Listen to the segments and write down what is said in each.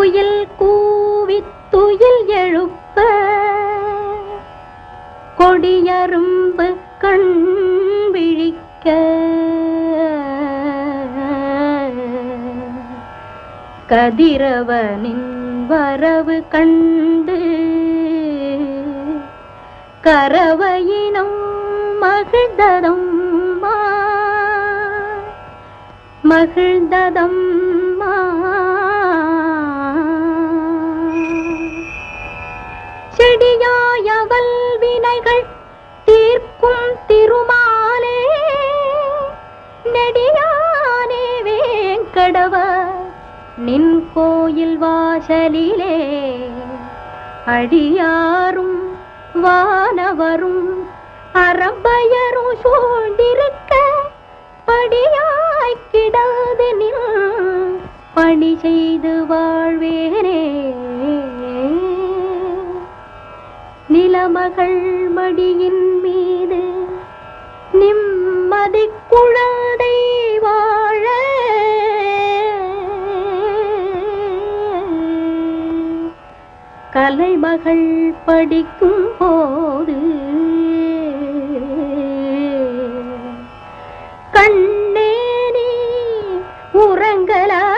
குயில் கூவி துயில் எழுப்ப கொடியரும்பு கண் விழிக்க. கதிரவனின் வரவு கண்டு கரவையினம் மகிழ்ந்ததம் மகிழ்ந்ததம்மா. வேங்கடவ நின் கோயில் வாசலிலே அடியாரும் வானவரும் அறம்பயரும் சூழ்ந்திருக்க படியாய் கிடாது நின் பணி செய்து வாழ்வேனே. நிலமகள் மடியின் மீது நிம்மதி குழ கலைமகள் படிக்கும் போது கண்ணேனி உறங்கலாமோ?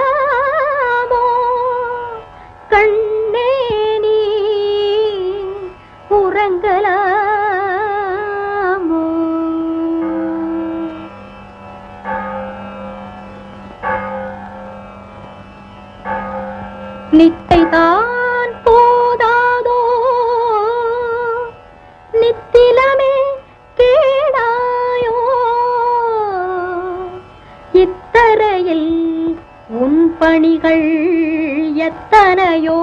கண்ணேனி உறங்கலாமோ? நித்தை பணிகள் எத்தனையோ